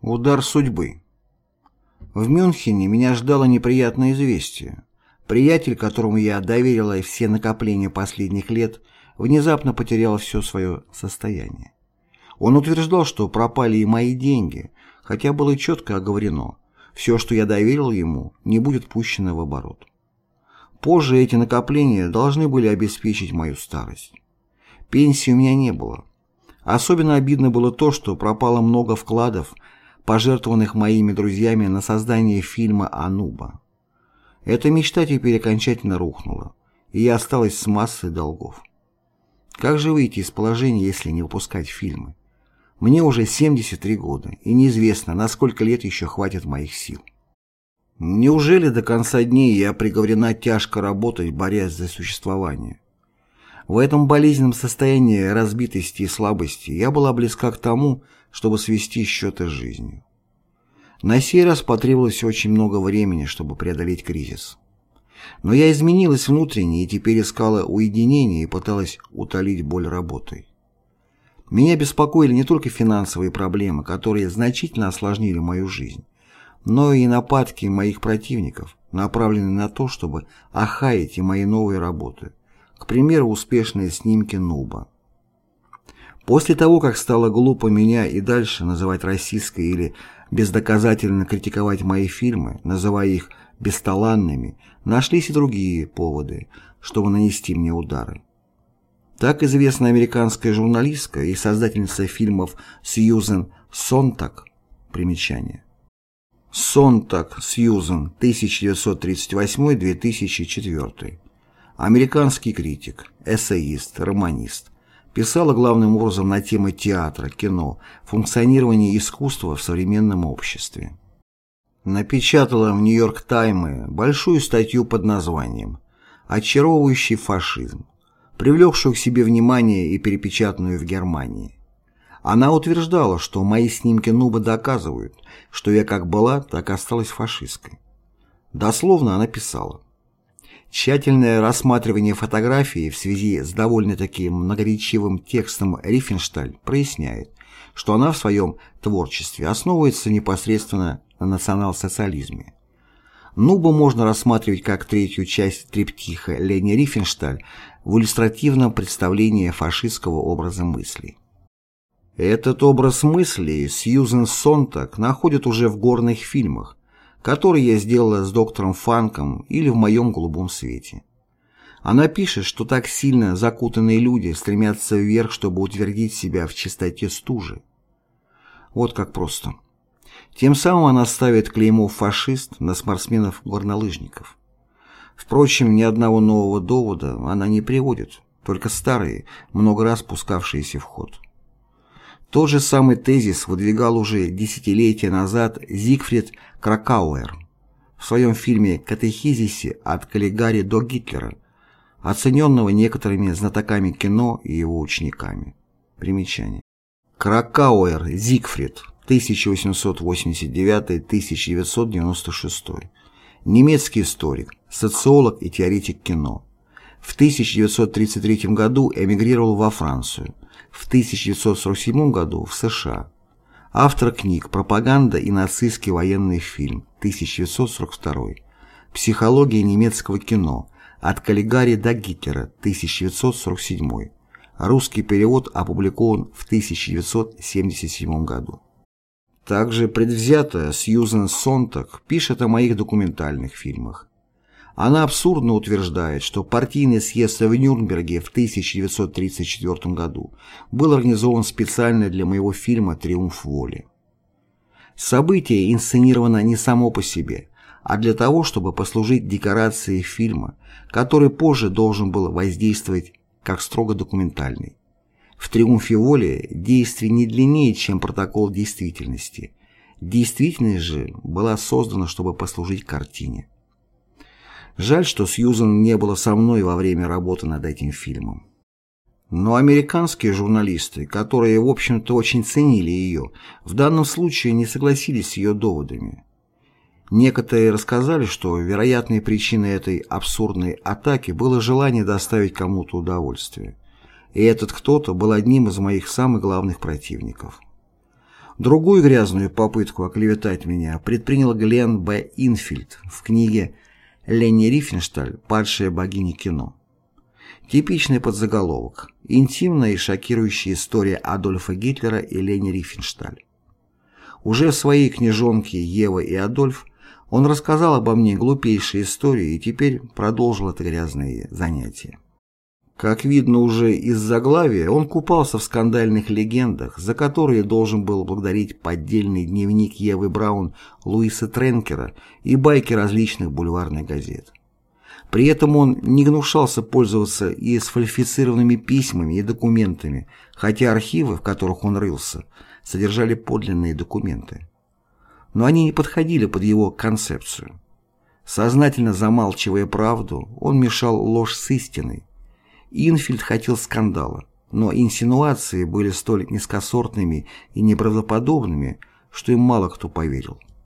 Удар судьбы. В Мюнхене меня ждало неприятное известие. Приятель, которому я доверила все накопления последних лет, внезапно потерял все свое состояние. Он утверждал, что пропали и мои деньги, хотя было четко оговорено, все, что я доверил ему, не будет пущено в оборот. Позже эти накопления должны были обеспечить мою старость. Пенсии у меня не было. Особенно обидно было то, что пропало много вкладов, пожертвованных моими друзьями на создание фильма «Ануба». Эта мечта теперь окончательно рухнула, и я осталась с массой долгов. Как же выйти из положения, если не выпускать фильмы? Мне уже 73 года, и неизвестно, на сколько лет еще хватит моих сил. Неужели до конца дней я приговорена тяжко работать, борясь за существование? В этом болезненном состоянии разбитости и слабости я была близка к тому, чтобы свести счеты с жизнью. На сей раз потребовалось очень много времени, чтобы преодолеть кризис. Но я изменилась внутренне и теперь искала уединения и пыталась утолить боль работой. Меня беспокоили не только финансовые проблемы, которые значительно осложнили мою жизнь, но и нападки моих противников, направленные на то, чтобы охаять и мои новые работы, к примеру, успешные снимки Нуба. После того, как стало глупо меня и дальше называть российской или бездоказательно критиковать мои фильмы, называя их бесталанными, нашлись и другие поводы, чтобы нанести мне удары. Так известная американская журналистка и создательница фильмов Сьюзен Сонтак, примечание. Сонтак Сьюзен, 1938-2004. Американский критик, эссеист, романист, писала главным образом на темы театра, кино, функционирования искусства в современном обществе. Напечатала в «Нью-Йорк Таймы» большую статью под названием «Очаровывающий фашизм», привлекшую к себе внимание и перепечатанную в Германии. Она утверждала, что мои снимки Нуба доказывают, что я как была, так и осталась фашисткой. Дословно она писала Тщательное рассматривание фотографии в связи с довольно-таки многоречивым текстом Рифеншталь проясняет, что она в своем творчестве основывается непосредственно на национал-социализме. Нубу можно рассматривать как третью часть триптиха Лени Рифеншталь в иллюстративном представлении фашистского образа мысли. Этот образ мысли Сьюзен Сонтак находит уже в горных фильмах, который я сделала с доктором Фанком или в моем голубом свете. Она пишет, что так сильно закутанные люди стремятся вверх, чтобы утвердить себя в чистоте стужи. Вот как просто. Тем самым она ставит клеймо «фашист» на спортсменов-горнолыжников. Впрочем, ни одного нового довода она не приводит, только старые, много раз пускавшиеся в ход. Тот же самый тезис выдвигал уже десятилетия назад Зигфрид Кракауэр в своем фильме «Катехизисе от Каллигари до Гитлера», оцененного некоторыми знатоками кино и его учениками. Примечание. Кракауэр Зигфрид, 1889-1996. Немецкий историк, социолог и теоретик кино. В 1933 году эмигрировал во Францию – в 1947 году в США. Автор книг «Пропаганда и нацистский военный фильм» 1942, «Психология немецкого кино» от Каллигари до Гитлера 1947, русский перевод опубликован в 1977 году. Также предвзято Сьюзен Сонтак пишет о моих документальных фильмах. Она абсурдно утверждает, что партийный съезд в Нюрнберге в 1934 году был организован специально для моего фильма «Триумф воли». Событие инсценировано не само по себе, а для того, чтобы послужить декорацией фильма, который позже должен был воздействовать как строго документальный. В «Триумфе воли» действие не длиннее, чем протокол действительности. Действительность же была создана, чтобы послужить картине. Жаль, что Сьюзан не было со мной во время работы над этим фильмом. Но американские журналисты, которые, в общем-то, очень ценили ее, в данном случае не согласились с ее доводами. Некоторые рассказали, что вероятной причиной этой абсурдной атаки было желание доставить кому-то удовольствие. И этот кто-то был одним из моих самых главных противников. Другую грязную попытку оклеветать меня предпринял Глен Б. Инфильд в книге Ленни Рифеншталь «Падшая богиня кино». Типичный подзаголовок «Интимная и шокирующая история Адольфа Гитлера и Лени Рифеншталь». Уже в своей книжонке «Ева и Адольф» он рассказал обо мне глупейшие истории и теперь продолжил это грязное занятие. Как видно уже из заглавия, он купался в скандальных легендах, за которые должен был благодарить поддельный дневник Евы Браун Луиса Тренкера и байки различных бульварных газет. При этом он не гнушался пользоваться и сфальсифицированными письмами и документами, хотя архивы, в которых он рылся, содержали подлинные документы. Но они не подходили под его концепцию. Сознательно замалчивая правду, он мешал ложь с истиной, Инфильд хотел скандала, но инсинуации были столь низкосортными и неправдоподобными, что им мало кто поверил.